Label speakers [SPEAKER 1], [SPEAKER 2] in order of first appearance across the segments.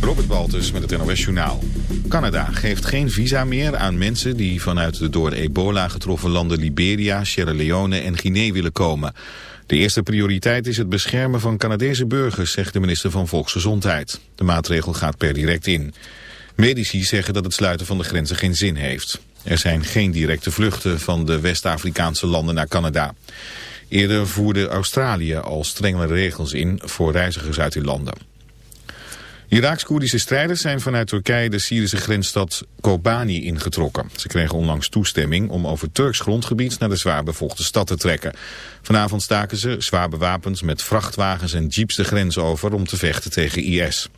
[SPEAKER 1] Robert Baltus met het NOS Journaal. Canada geeft geen visa meer aan mensen die vanuit de door ebola getroffen landen Liberia, Sierra Leone en Guinea willen komen. De eerste prioriteit is het beschermen van Canadese burgers, zegt de minister van Volksgezondheid. De maatregel gaat per direct in. Medici zeggen dat het sluiten van de grenzen geen zin heeft. Er zijn geen directe vluchten van de West-Afrikaanse landen naar Canada. Eerder voerde Australië al strengere regels in voor reizigers uit die landen. Iraaks-Koerdische strijders zijn vanuit Turkije de Syrische grensstad Kobani ingetrokken. Ze kregen onlangs toestemming om over Turks grondgebied naar de zwaar bevochten stad te trekken. Vanavond staken ze, zwaar bewapend, met vrachtwagens en jeeps de grens over om te vechten tegen IS.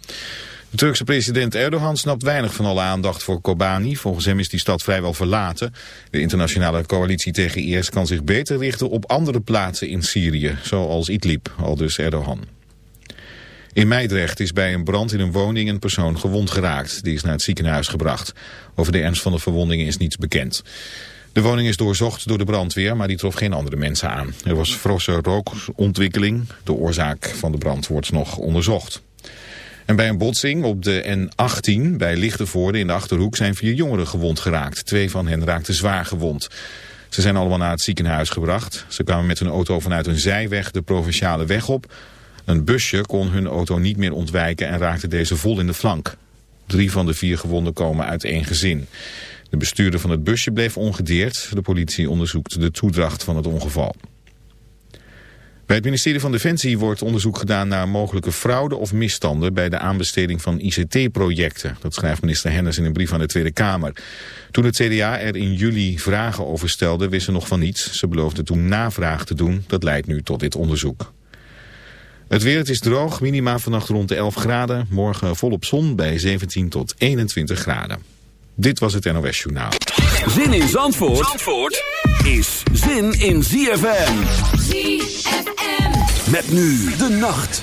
[SPEAKER 1] De Turkse president Erdogan snapt weinig van alle aandacht voor Kobani. Volgens hem is die stad vrijwel verlaten. De internationale coalitie tegen IS kan zich beter richten op andere plaatsen in Syrië, zoals Idlib, al dus Erdogan. In Meidrecht is bij een brand in een woning een persoon gewond geraakt. Die is naar het ziekenhuis gebracht. Over de ernst van de verwondingen is niets bekend. De woning is doorzocht door de brandweer, maar die trof geen andere mensen aan. Er was frosse rookontwikkeling. De oorzaak van de brand wordt nog onderzocht. En bij een botsing op de N18 bij Lichtenvoorde in de Achterhoek zijn vier jongeren gewond geraakt. Twee van hen raakten zwaar gewond. Ze zijn allemaal naar het ziekenhuis gebracht. Ze kwamen met hun auto vanuit een zijweg de provinciale weg op. Een busje kon hun auto niet meer ontwijken en raakte deze vol in de flank. Drie van de vier gewonden komen uit één gezin. De bestuurder van het busje bleef ongedeerd. De politie onderzoekt de toedracht van het ongeval. Bij het ministerie van Defensie wordt onderzoek gedaan naar mogelijke fraude of misstanden bij de aanbesteding van ICT-projecten. Dat schrijft minister Hennis in een brief aan de Tweede Kamer. Toen het CDA er in juli vragen over stelde, wist ze nog van niets. Ze beloofde toen navraag te doen. Dat leidt nu tot dit onderzoek. Het weer, het is droog, minima vannacht rond de 11 graden. Morgen volop zon bij 17 tot 21 graden. Dit was het NOS Journaal.
[SPEAKER 2] Zin in Zandvoort, Zandvoort is zin in ZFM. ZFM. Met nu de nacht.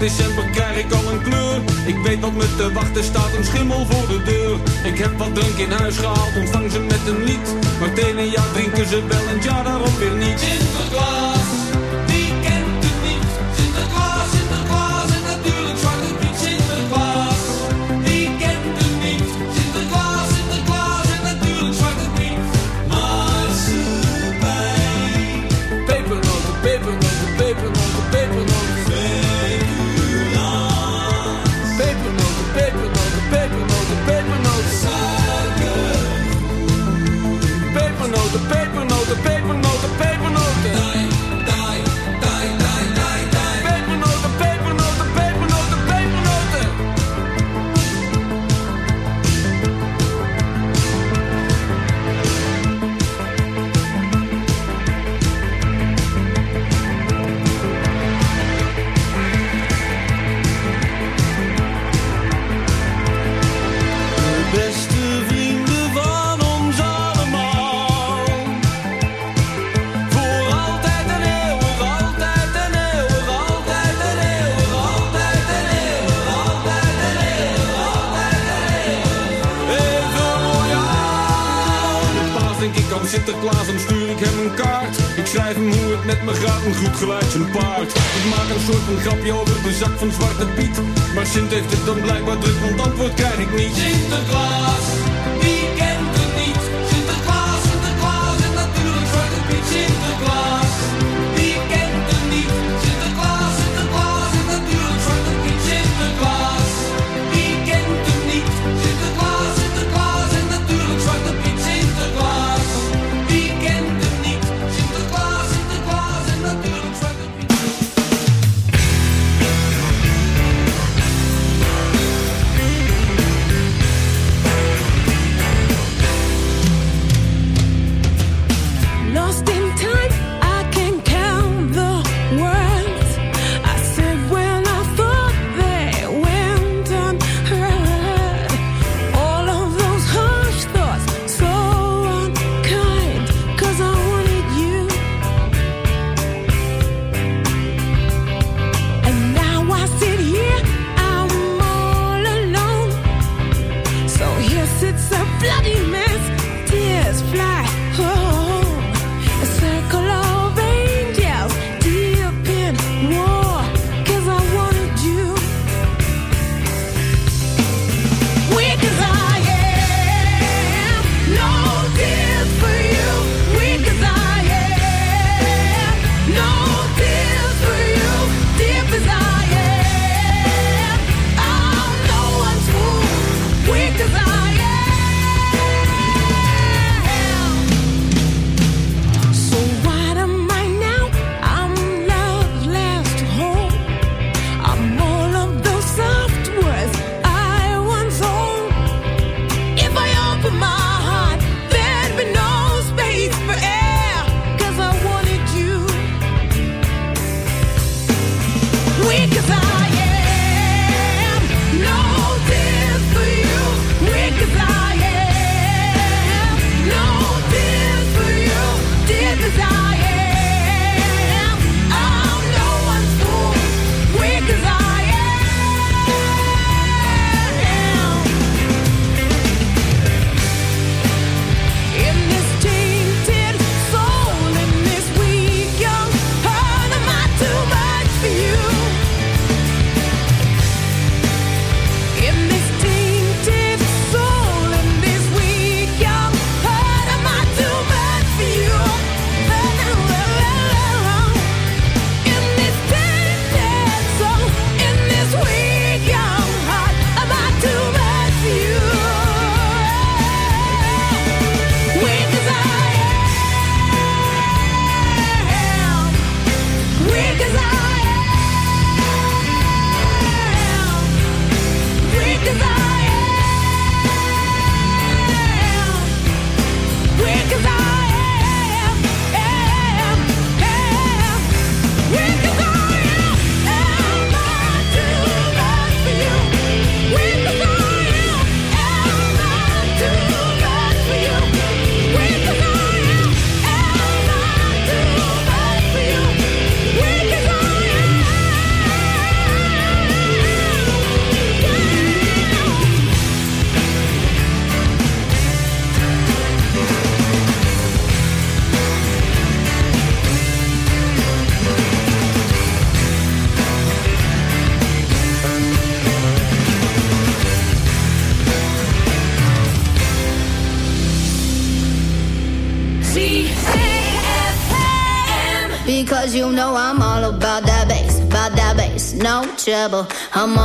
[SPEAKER 3] December krijg ik al een kleur. Ik weet wat me te wachten staat, een schimmel voor de deur. Ik heb wat drank in huis gehaald, ontvang ze met een lied. Maar het ene jaar drinken ze wel en ja daarop weer niet. Sint heeft het dan blijkbaar druk, want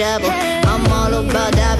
[SPEAKER 4] trouble. I'm all about that.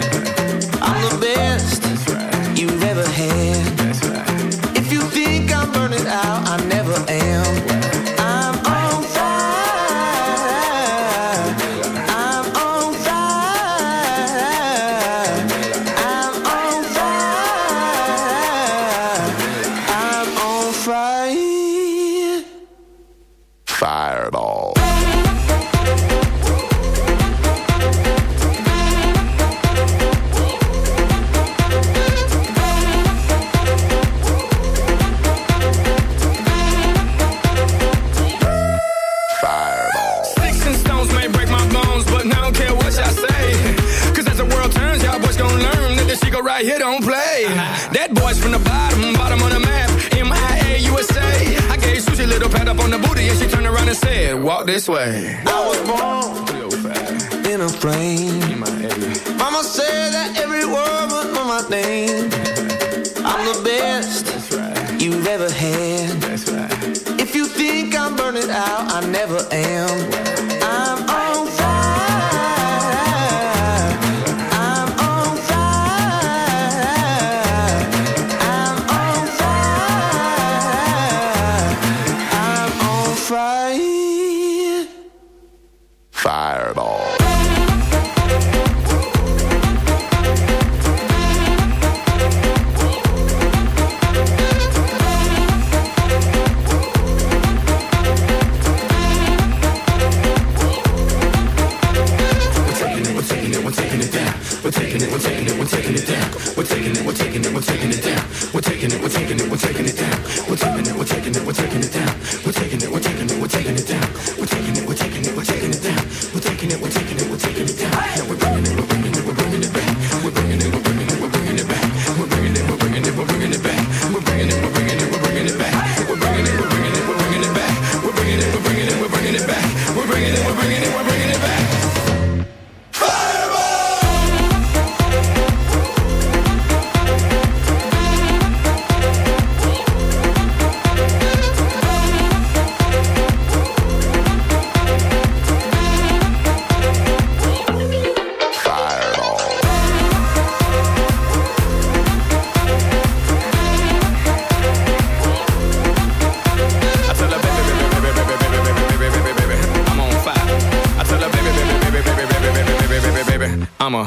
[SPEAKER 5] don't play. That boy's from the bottom, bottom of the map. MIA USA. I gave Susie
[SPEAKER 6] a little pat up on the booty, and she turned around and said, Walk this way.
[SPEAKER 5] I was born in a frame. Mama said that every word was my name. I'm the best that's right. you've ever had. that's Right. If you think I'm burning out, I never am.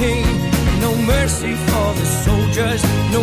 [SPEAKER 7] king, no mercy for the soldiers, no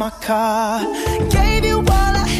[SPEAKER 8] my
[SPEAKER 9] car. Gave you all I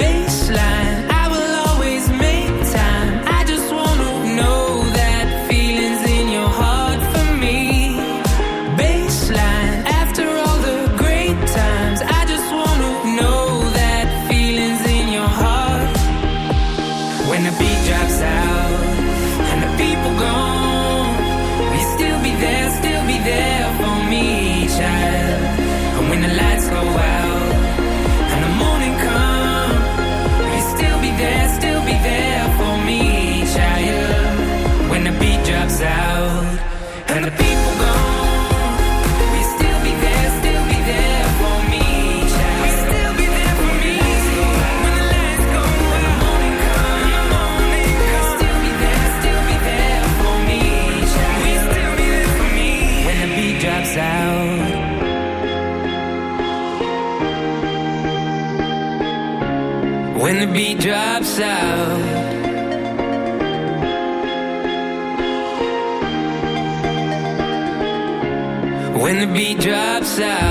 [SPEAKER 10] drops out.